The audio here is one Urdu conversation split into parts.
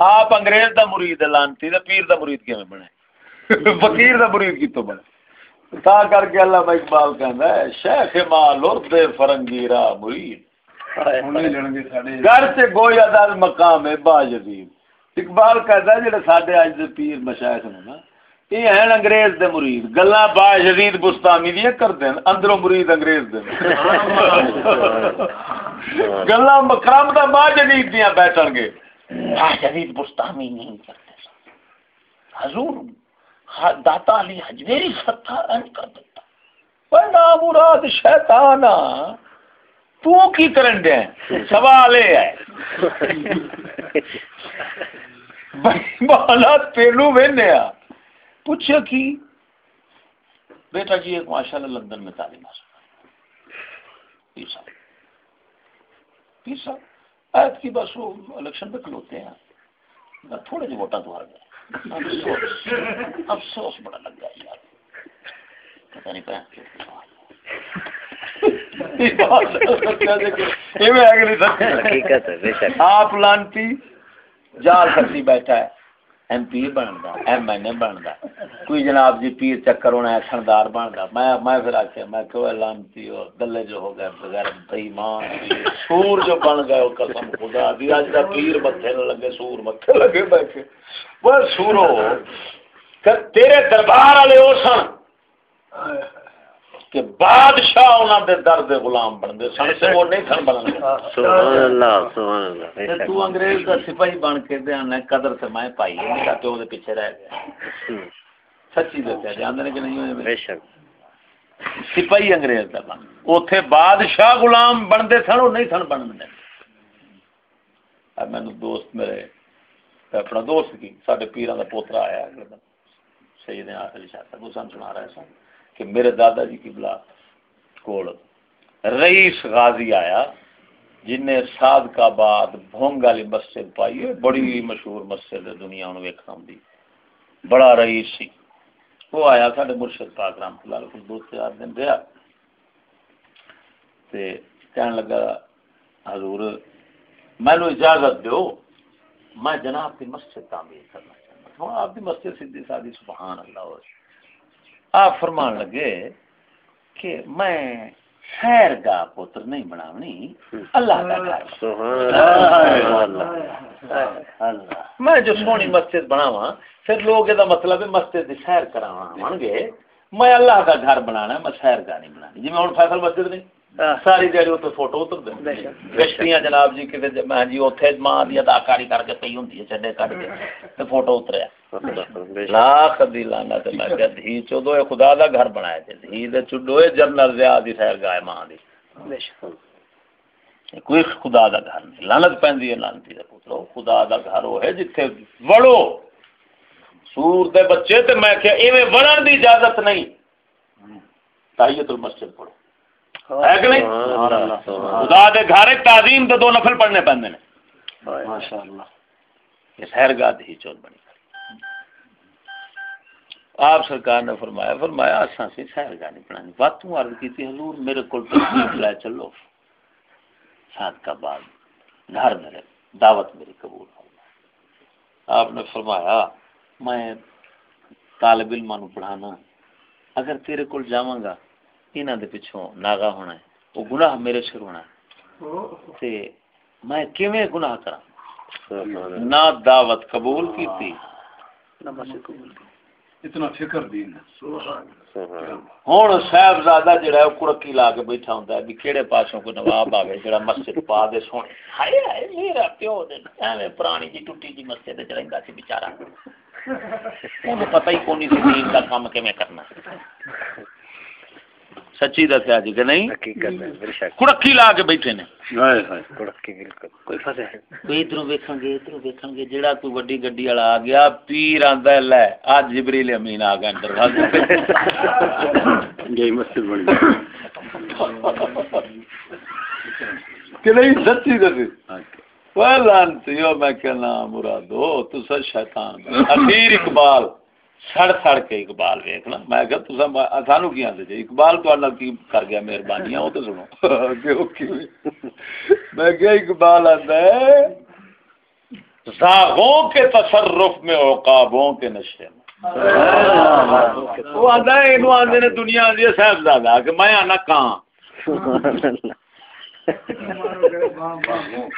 آپ انگریز دا مرید لانتی دا پیر دا مرید کیویں بنے؟ فقیر دا مرید کتوں بنے؟ تا کر کے اللہ بھائی اقبال کہندا ہے شیخ مالور دے فرنگیرا مرید۔ گھر سے گویا دار مقام ہے با جدید اقبال کہتا ہے جڑے ساڈے اج دے پیر مشائخ نے نا یہ ہیں انگریز دے مرید۔ گلاں با بستامی دی کردے اندروں مرید انگریز دے گلاں مکرم دا با جدید دیاں بیٹھن گے۔ ہاں، جدید بستامی نہیں کرتے حضور ہاں، داتا علی حجویری ستار ان کر دیتا۔ بڑا مراد شیطان تو کی کرن دے؟ سوال ہے۔ بالا تینو وینے آ۔ پوچھا کی؟ بیٹا جی ایک ماشاء اللہ لندن میں تعلیم حاصل پیر صاحب۔ پیر صاحب آیت کی بس وہ الیکشن پہ کھلوتے ہیں۔ تھوڑے جو ووٹاں تو ہار گئے افسوس بڑا لگ گیا یار۔ پتہ نہیں پہ آپ لانتی جال سکتی بیٹھا ہے۔ ایم پی بنتا ایم این اے بنتا کوئی جناب جی پیر چکر ہونا ہے، سردار بنتا میں میں پھر آخیا میں کہ لانتی اور گلے جو ہو گئے، بغیر بےمان سور جو بن گئے وہ قسم خدا دی۔ اج دا پیر متھے نہ لگے، سور متھے لگے بیٹھے۔ وہ سورو تیرے دربار والے او سن۔ کہ بادشاہ انہاں دے در دے غلام بن دے سن سے وہ نہیں سن بنن سبحان اللہ سبحان اللہ۔ تو انگریز دا سپاہی بن کے انا قدر سے میں پائی ہے میرا تو دے پیچھے رہ گیا سچی دسیا جاندے نے کہ نہیں ہوئے؟ بے شک۔ سپاہی انگریز دا بن۔ اوتھے بادشاہ غلام بن دے سن وہ نہیں سن بن دے اب میں دوست میرے اپنا دوست کی ساڈے پیراں دا پوترا آیا سیدنا علی شاہ صاحب سن سنا رہا ہے سن۔ کہ میرے دادا جی کی بلا کول رئیس غازی آیا، جن نے ساد کا بعد بھونگ والی مسجد پائی ہے، بڑی مشہور مسجد ہے دنیا، انہوں ویکھنا دی۔ بڑا رئیس سی۔ وہ آیا ساڈے مرشد پاک رحمۃ اللہ علیہ دو چار دن رہا تے کہنے لگا، حضور میں اجازت دیو، میں جناب کی مسجد تعمیر کرنا چاہتا ہوں۔ ہاں، آپ کی مسجد سیدھی سادی، سبحان اللہ۔ ہو آپ فرمان لگے کہ میں خیر گاہ پوتر نہیں بناونی اللہ کا گھر میں جو سونی مسجد بناوا پھر لوگ یہ مطلب ہے مسجد سیر کراوا گے۔ میں اللہ کا گھر بنانا میں سیر گاہ نہیں بنانی۔ جی میں ہوں فیصل مسجد نہیں۔ ساری دیہی اتنے فوٹو کشتیاں جناب جی کتنے میں جی اتنے ماں کی اداکاری کر کے پی ہوں چڈے کٹ کے فوٹو اتریا لاکھ دی لانا تے میں کہ دھی چودو خدا دا گھر بنایا دھی دے جنرل دی گائے ماں دی۔ کوئی خدا دا گھر نہیں لانت پہندی ہے لانتی پترو خدا دا گھر وہ ہے جتھے وڑو۔ سور دے بچے تے میں کہ ایویں وڑن دی اجازت نہیں۔ تحیت المسجد پڑھو۔ ہے کہ نہیں? خدا دے گھر تعظیم دے دو نفل پڑھنے پہننے ماشاءاللہ. یہ سیر گاہ ہی چول بنی آپ سرکار نے فرمایا فرمایا اساں سی سیر گاہ نہیں پڑھانی. عرض حضور میرے کول تشریف لے چلو۔ سات کا بعد گھر میرے دعوت میری قبول ہو آپ نے فرمایا میں طالب علم پڑھانا اگر تیرے کول جاواں گا انہاں دے پچھوں ناغا ہونا ہے۔ وہ گناہ میرے سر ہونا ہے۔ تے میں کیویں گناہ کراں؟ نہ دعوت قبول کیتی۔ نہ مسجد قبول کی اتنا فکر دین ہوں صاحبزادہ جڑا ہے کڑکی لا کے بیٹھا ہوندا ہے بھی کیڑے پاسوں کو نواب آوے جڑا مسجد پا دے سونے۔ ہائے ہائے میرا پیو دے ایویں پرانی جی ٹٹی جی مسجد وچ رہندا سی بیچارہ۔ انہوں پتہ ہی کونی سی دین دا کام کیویں کرنا۔ سچی دسیا جی کہ نہیں؟ کڑکی لا کے بیٹھے نے۔ کوئی ادھر ویکھن گے ادھر ویکھن گے جہاں کوئی وڈی گڈی والا آ گیا پیر آندا لے اج جبریل امین آ گیا اندر گئی مسجد بن کہ نہیں سچی دسی۔ لانتی میں کہنا مرادو تو شیطان۔ اخیر اقبال۔ سڑ سڑ کے اقبال ویکنا میں کہ تسا سانو کی آندے جی؟ اقبال تو کی کر گیا مہربانی وہ تو سنو۔ میں کہ اقبال آندا ہے زاغوں کے تصرف میں اوقابوں کے نشے میں۔ وہ ہے نے دنیا ہے صاحب زیادہ کہ میں آنا کہاں؟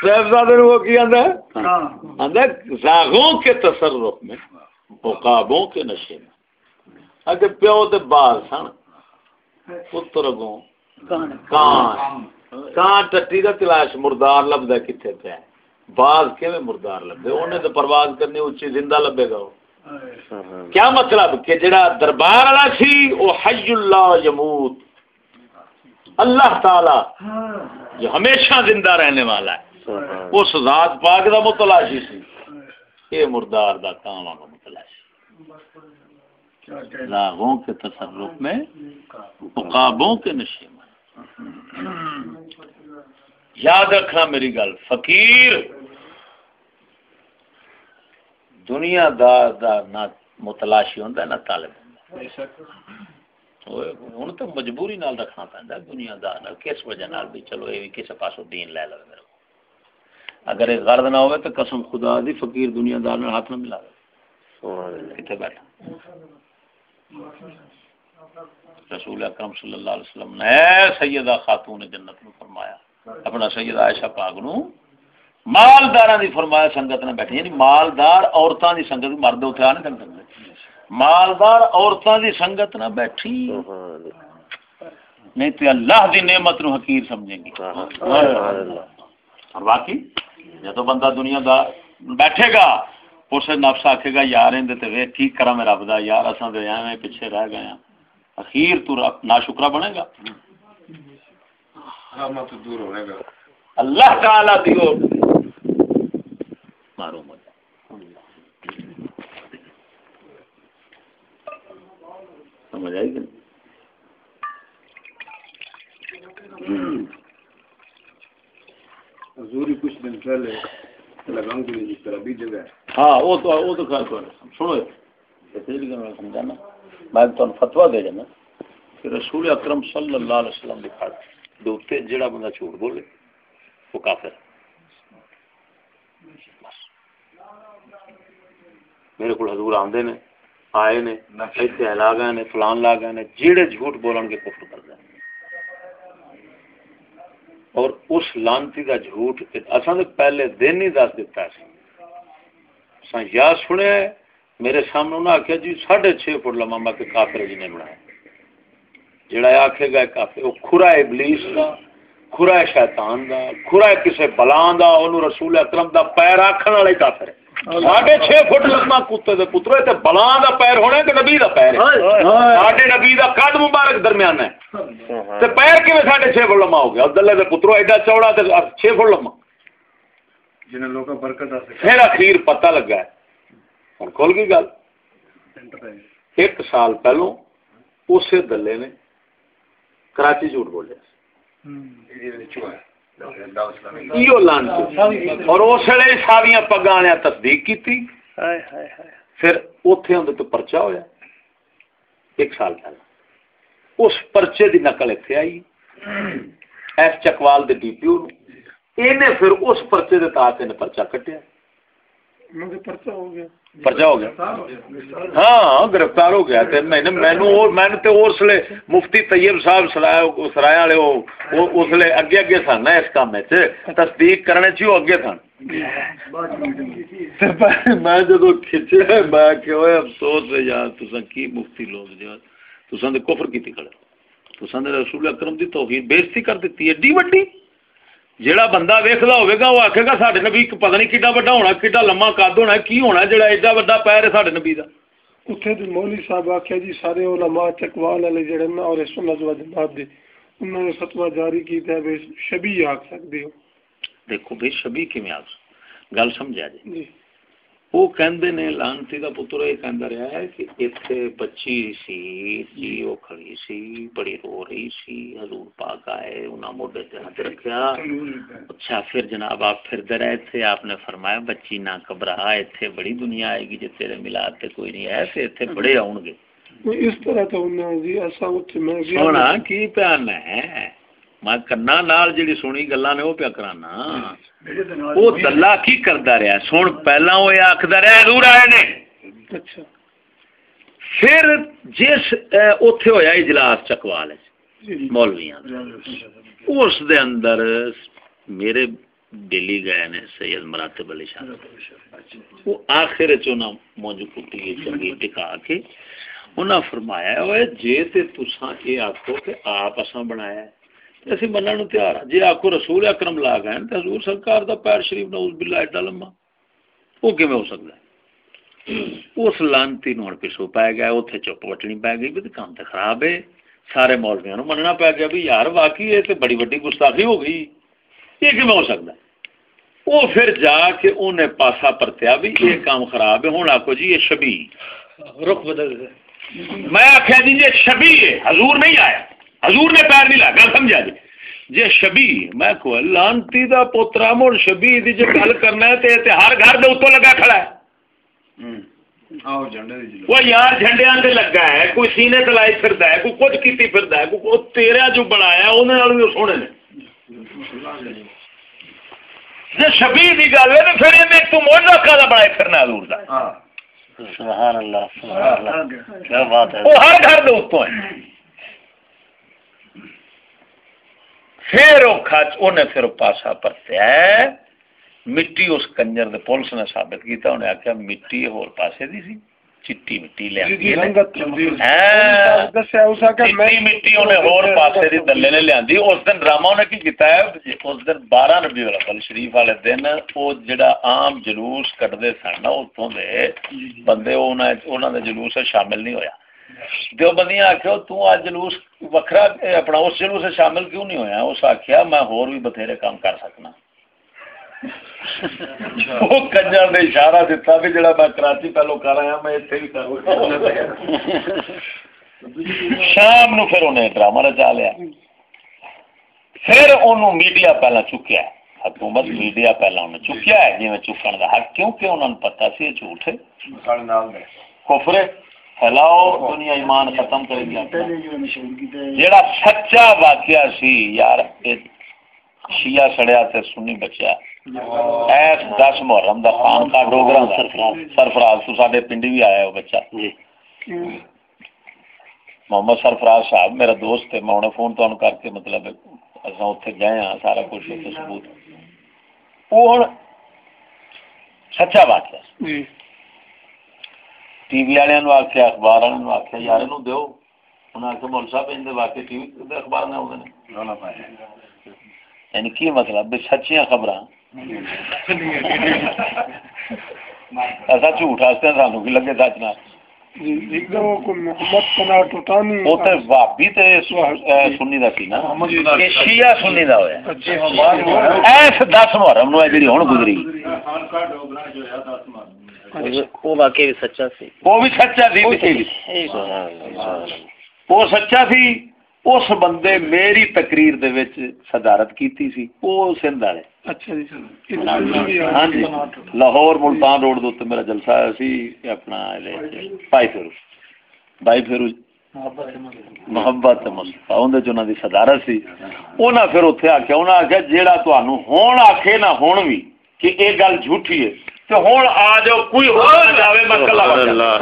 صاحب زیادہ نے وہ کی آدھا ہے زاغوں کے تصرف میں۔ اوقابوں کے نشے میں۔ اگر پیو دے باز سن پتر گوں کان۔ کان۔ ٹٹی دا تلاش مردار لبدا کتے پہ ہے؟ باز کیویں مردار لبے؟ اونے تے پرواز کرنی اونچی زندہ لبے گا وہ کیا مطلب کہ جڑا دربار والا سی او حی اللہ یموت۔ اللہ تعالی جو ہمیشہ زندہ رہنے والا ہے۔ اس ذات پاک دا متلاشی سی۔ یہ مردار دا کام کا لاغوں کے تصرف میں عقابوں کے نشے میں۔ یاد رکھنا میری گل فقیر دنیا دار دا نہ متلاشی ہوندا نہ طالب ہوں تو مجبوری نال رکھنا پہنتا دنیا دار نال کس وجہ نال بھی؟ چلو یہ بھی کسی پاسوں دین لے لو میرے اگر یہ غرض نہ ہوئے تو قسم خدا دی فقیر دنیا دار نال ہاتھ نہ ملا۔ کتنے بیٹھا رسول اکرم صلی اللہ علیہ وسلم نے سیدہ خاتون جنت میں فرمایا۔ اپنا سیدہ عائشہ پاک نو مالدار دی فرمایا سنگت نے بیٹھی یعنی مالدار عورتوں دی سنگت مرد اتنے آ نہیں سکتے مالدار عورتوں دی سنگت نہ بیٹھی۔ نہیں تو اللہ دی نعمت نو حقیر سمجھیں گی اور باقی جب بندہ دنیا دا بیٹھے گا اسے نفس آکھے گا یار اندر وے ٹھیک کرا میں رب دا۔ یار اساں تے ایویں پیچھے رہ گئے ہیں اخیر تو رب ناشکرا بنے گا۔ رحمت دور ہونے گا۔ اللہ تعالی دیو مارو مجھے سمجھ آئی کہ حضور کچھ دن پہلے ہاں وہ تو وہ تو خیر سنو سمجھانا میں تمہیں فتوا دے جانا کہ رسول اکرم صلی اللہ علیہ وسلم دکھا جڑا بندہ جھوٹ بولے وہ کافر میرے کو حضور آندے نے آئے نے ایسے لا گئے نے فلان لا گئے نے جیڑے جھوٹ بولن کے کفر کر دیں۔ اور اس لانتی کا جھوٹ اصل پہلے دن ہی دس دیتا سی یا سنیا میرے سامنے انہوں نے آخیا جی ساڑھے چھ فٹ لما میں کہ کافر جی نے بنایا۔ جڑا آخے گا کافر وہ کھرا ابلیس کا کھرا شیطان دا کھرا کسے بلان دا انہوں رسول اکرم دا پیر آکھن والے کافر ہے ساڑھے چھ فٹ لما کتے دے پترے تے بلان دا پیر ہونے کہ نبی دا پیر ہے۔ ساڑھے نبی دا قد مبارک درمیان ہے۔ تے پیر کیویں ساڑھے چھ فٹ لما ہو گیا؟ عبداللہ دے پترو ایڈا چوڑا تے چھ فٹ لما پھر اخیر پتہ لگا ہے۔ ہوں کھول گئی گل۔ ایک سال پہلو اسی دلے نے کراچی جھوٹ بولے اور اس ویلے ساریاں پگا نے تصدیق کی پھر اتے اندر تو پرچا ہوا ایک سال پہلے اس پرچے دی نقل اتنے آئی۔ ایس چکوال دے ڈی پی او پھر اس پرچے دے تحت نے پرچا کٹیا۔ پرچا ہو گیا۔ پرچا ہو گیا۔ ہاں گرفتار ہو گیا۔ میں نے میں نے اس لیے مفتی طیب صاحب سرایا والے اس لیے اگے اگے سن اس کام تصدیق کرنے چ اگے سن۔ میں جدو کھچے میں کہ افسوس ہے یار کی مفتی لوگ جو کفر کیتی کھڑے تسا نے رسول اکرم دی توحید بےزتی کر دیتی ہے۔ ایڈی وڈی۔ جیڑا بندہ ویکھدا ہوے گا وہ آکھے گا ساڈے نبی پتہ نہیں کیڈا بڑا ہونا کیڈا لمما قد ہونا کی ہونا جیڑا ایڈا بڑا پیر ہے ساڈے نبی دا۔ اتھے تے مولوی صاحب آکھیا جی سارے علماء چکوال والے جڑے نا اور سنت و جماعت دے انہوں نے فتوی جاری کیتا ہے شبی آکھ سکدے ہو۔ دیکھو بے شبی کیویں آکھ؟ گل سمجھا جی؟ جی۔ وہ کہندے نے لانتی دا پتر یہ کہندا رہا ہے کہ ایتھے بچی سی جی وہ کھڑی سی بڑی رو رہی سی حضور پاک آئے انہاں موڈے تے ہاتھ رکھیا اچھا پھر جناب آپ پھر دے رہے تھے آپ نے فرمایا بچی نہ گھبرا ایتھے بڑی دنیا آئے گی جے تیرے میلاد تے کوئی نہیں ہے تے ایتھے بڑے آون گے اس طرح تو انہاں جی اسا اوتھے میں سونا کی پیان ہے میں کنا نال جڑی سنی گلا نے وہ پیا کرانا وہ دلہ کی کرتا رہا سن پہلا وہ آخر رہا حضور آئے نے اچھا پھر جس اتے ہویا اجلاس چکوال جی۔ مولویاں اس دے اندر میرے دلی گئے نے سید مراتب علی شاہ وہ آخر چونا مونج کٹی چنگی ٹکا کے انہاں فرمایا ہوئے جے تے تساں اے آکھو کہ آپ اساں بنایا ہے اسی منن نو تیار ہاں جے آکھو رسول اکرم لا گئے تے حضور سرکار دا پیر شریف نعوذ باللہ ایڈا لمبا وہ کیویں ہو سکدا ہے اس لانتی نو پیچھو پے گیا اوتھے چپ وٹنی پے گئی بھی کام تے خراب ہے سارے مولویاں نو مننا پے گیا بھی یار واقعی یہ تے بڑی بڑی گستاخی ہو گئی یہ کیویں ہو سکدا ہے وہ پھر جا کے انہیں پاسا پرتیا بھی یہ کام خراب ہے ہوں آکو جی یہ شبی رخ بدل میں آخیا جی یہ شبی ہے حضور نہیں آیا حضور نے پیر نہیں لگا سمجھا جی؟ جی شبی میں کو لانتی دا پوترا مڑ شبی دی جی گل کرنا ہے تے ہر گھر دے اتوں لگا کھڑا ہے۔ وہ یار جھنڈیا سے لگا ہے کوئی سینے تلائی پھر ہے کوئی کچھ کیتی پھر ہے کوئی تیرا جو بنایا انہوں نے سونے نے۔ جی شبی کی گل ہے تو پھر یہ تو موجہ کا بنائے پھرنا حضور دا۔ ہاں۔ سبحان اللہ سبحان اللہ۔ کیا بات ہے۔ وہ ہر گھر دے اتوں ہے۔ پھر وہ کھچ انہیں پھر پاسا پرتیا ہے۔ مٹی اس کنجر دے پولیس نے ثابت کیتا انہیں آخیا مٹی ہور پاسے دی سی۔ چٹی مٹی لیا مٹی انہیں ہور پاسے دی دلے نے لیا اس دن ڈرامہ انہیں کی کیتا ہے؟ اس دن بارہ نبی الاول شریف والے دن وہ جڑا عام جلوس کٹتے سن نا اتوں دے بندے جلوس شامل نہیں ہویا۔ جو بندیاں آخو تو جلوس وکھرا اپنا اس جلوس شامل کیوں نہیں ہویا؟ اس آخیا میں ہور بھی بتھیرے کام کر سکنا۔ وہ کنجر نے اشارہ دیتا بھی جڑا میں کراچی پہلو کر آیا میں اتنے بھی شام نو پھر انہیں ڈرامہ رچا لیا۔ پھر انہوں میڈیا پہلا چکیا ہے۔ حکومت میڈیا پہلا انہیں چکیا ہے جی میں چکن کا حق کیونکہ انہوں نے پتا سی جھوٹ ہے کفر پھیلاؤ دنیا ایمان ختم کر دیا جڑا سچا واقعہ سی یار شیعہ سڑیا تے سنی بچیا۔ ایس دس محرم دا خان کا ڈوگرا سرفراز تو پنڈی بھی آیا بچہ۔ جی۔ محمد سرفراز صاحب میرا دوست ہے میں انہیں فون تو کر کے مطلب اصا اتنے گئے ہاں سارا کچھ اتنے ثبوت۔ ہوں سچا ہے جی۔ ٹی وی والے آخیا اخبار والے آخیا یار یہ دو انہیں آخیا مول صاحب ان واقعی ٹی وی اخبار نے آتے یعنی کی مطلب سچیاں خبر ایسا جھوٹ واسطے سانو کی لگے سچ نہ بھابی سنی کا سی نا شیعہ سنی کا ہوا ایس دس محرم نو جی ہوں گزری وہ واقعی بھی سچا سی۔ وہ بھی سچا سی وہ سچا سی۔ اس بندے میری تقریر دے وچ صدارت کیتی سی۔ او سندھ والے۔ اچھا جی ہاں جی۔ لاہور ملتان روڈ دے میرا جلسہ آیا سی اپنا بھائی فیروز۔ بھائی فیروز۔ محبت مصطفی۔ اون دے دی صدارت سی۔ انہاں پھر اوتھے آکھیا انہاں آکھیا جیڑا تانوں ہون آکھے نہ ہون وی کہ اے گل جھوٹی ہے۔ تو ہون آ جاؤ کوئی ہو اللہ۔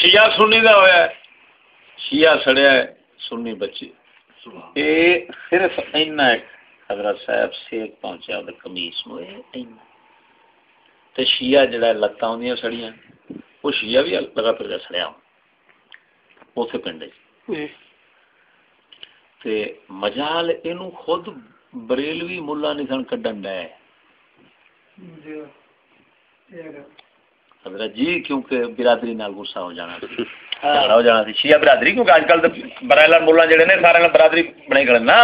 شیعہ سنی دا ہوا شیعہ سڑیا سنی بچی۔ صرف اینا حضرت صاحب سیک پہنچا کمیس تے شیعہ جڑا لتاں ہوندیاں سڑیاں۔ وہ شیعہ بھی لگا پھر سڑیا اوتھے پنڈ تے مجال اینو خود بریلوی ملا نہیں سن کڈن ڈے حضرت جی کیونکہ برادری نال غصہ ہو جانا ہو جانا تھی شیعہ برادری کیونکہ آج کل برائلر مولا جڑے نے سارے برادری بنے کھڑے نا۔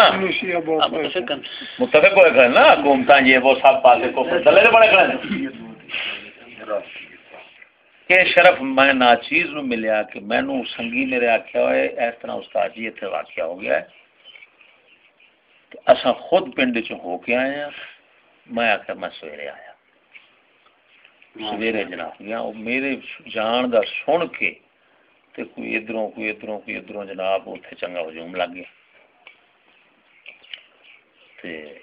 متفق ہوئے کھڑے نا حکومت یہ وہ سب پاسے کو دلے بڑے کھڑے کہ شرف میں ناچیز نو ملیا کہ میں نو سنگی میرے آکھیا ہوئے اس طرح استاد جی اتنے واقعہ ہو گیا ہے۔ اساں خود پنڈ چ ہو کے آئے ہیں میں آخر میں سویرے آیا۔ سویرے جناب گیا وہ میرے جان دا سن کے تے کوئی ادھروں کوئی ادھروں کوئی ادھروں جناب اتنے چنگا ہجوم لگ گیا۔ تے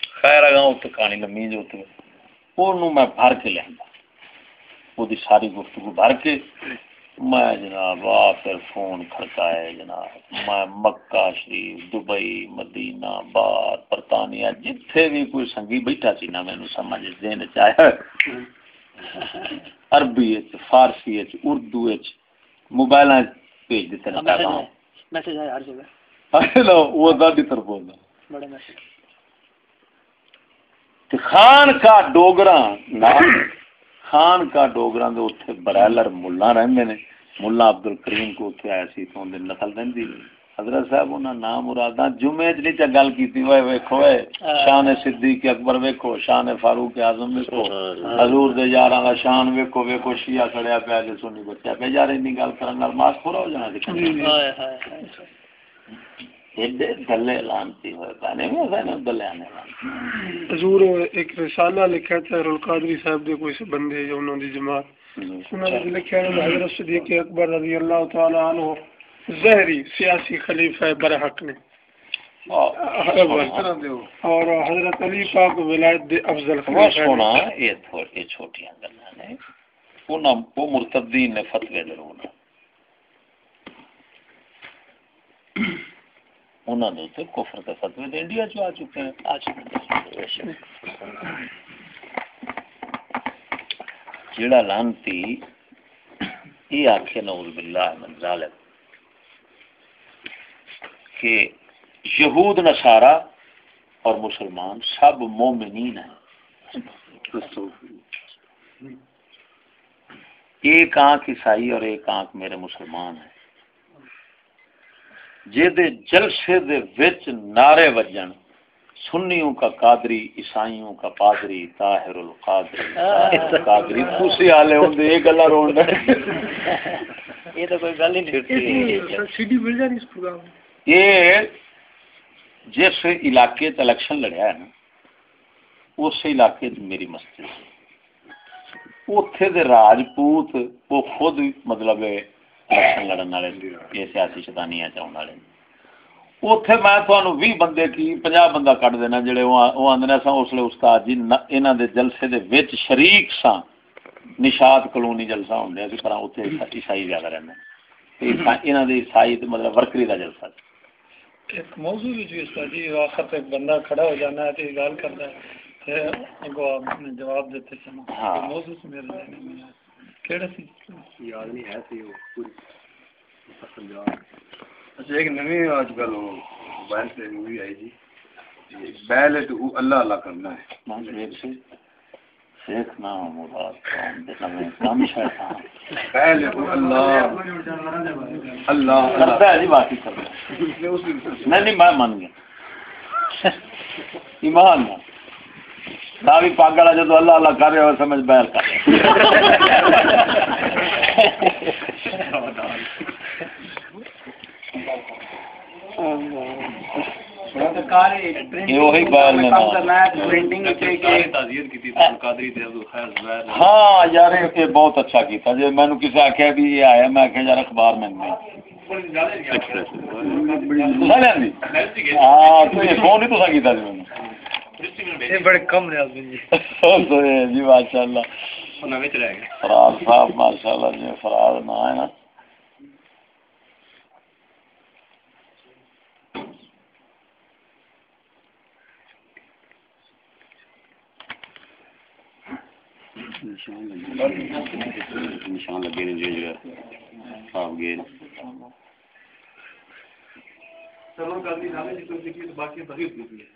خیر اگا اتنے کہانی لمبی جو اتنے وہ میں بھر کے لیا وہ ساری گفتگو بھر کے میں جناب آ پھر فون کھڑکائے جناب میں مکہ شریف دبئی مدینہ بعد برطانیہ جتھے بھی کوئی سنگی بیٹھا سی نا مینو سمجھ دین چاہے عربی فارسی اردو موبائل بھیج دیتے نا پیغام میسج آیا ہر جگہ۔ لو وہ دادی طرف بولنا بڑے میسج۔ خان کا ڈوگرا خان کا ڈوگرا دے اوتھے برائلر ملا رہندے نے ملا عبد الکریم کو اوتھے آیا سی تو دے نقل رہندی۔ حضرت صاحب انہاں نام مرادا جمعے وچ نہیں چا گل کیتی اوئے ویکھو اے شان صدیق اکبر ویکھو شان فاروق اعظم ویکھو حضور دے یاراں دا شان ویکھو ویکھو شیعہ کھڑیا پیا تے سنی بچہ پہ یار انی گل کرن نال ماس پورا ہو جانا سی ہائے ہائے ہائے۔ ایڈے دلے لانتی ہوئے پانے میں سنے دلے آنے لانتی حضور ایک رسالہ لکھا تھا القادری صاحب دے کوئی سے بندے جو انہوں دی جماعت۔ انہوں نے لکھا ہے حضرت صدیق اکبر رضی اللہ تعالی عنہ زہری سیاسی خلیفہ برحق نے۔ اور حضرت علی پاک ولایت دے افضل خلیفہ سونا یہ تھوڑی چھوٹیاں گلاں نے۔ انہاں وہ مرتدین نے فتوی ضرور انہاں دے تے کفر دے فتوی تے انڈیا چ آ چکے ہیں۔ آ چکے ہیں لانتی، یہ آکھے نعوذ باللہ من ظالم کہ یہود، نصارہ اور مسلمان سب مومنین ہیں۔ ایک آنکھ عیسائی اور ایک آنکھ میرے مسلمان ہیں۔ جے دے جلسے دے وچ نعرے وجن سنیوں کا قادری عیسائیوں کا پادری طاہر القادری القادری خوشی والے ہوندے یہ گلا رون یہ تو کوئی گل ہی نہیں سی ڈی مل جانی اس پروگرام یہ جس علاقے چ الیکشن لڑیا ہے نا اس علاقے چ میری مسجد۔ اتے دے راجپوت وہ خود مطلب الیکشن لڑن والے یہ سیاسی شیطانیاں چاہن والے اتے میں تمہیں بھی بندے کی پنجا بندہ کٹ دینا جڑے وہ آدھے سا اس لیے استاد جی یہاں دے جلسے دے وچ شریک سا نشاد کلونی جلسہ ہوں اسی طرح اتنے عیسائی زیادہ رہنے یہاں دے عیسائی تے مطلب ورکری دا جلسہ ایک موضوع بھی جو اس جی پہ ایک بندہ کھڑا ہو جانا ہے گال کرتا ہے آپ نے جواب دیتے ہاں۔ موضوع سے میرے ذہن میں آیا کیڑا سی؟ یاد نہیں ہے سی وہ پوری اچھا ایک نئی آج کل وہ موبائل سے مووی آئی جی۔ بیل ہے تو اللہ اللہ کرنا ہے۔ سیکھنا مراد قوم دے نویں کم شیطان بیل ہے تو اللہ۔ اللہ کرتا ہے جی باقی کرتا ہے۔ نہیں نہیں میں مان گیا۔ ایمان نا ساوی پاگل ہے جو اللہ اللہ کر رہے ہو سمجھ بیل کر ہاں یار یہ بہت اچھا کیتا۔ جی میں کسی آخیا بھی یہ آیا میں آخیا یار اخبار میں ہاں فون ہی تو کیتا جی۔ یہ بڑے کم ریاض جی۔ ماشاء اللہ فراز صاحب ماشاء اللہ جی فراز نہ ہے نا۔ نشان لگے نے جو جگہ صاف گئے صحیح کنے کنے کیتا ہے میں نے نظر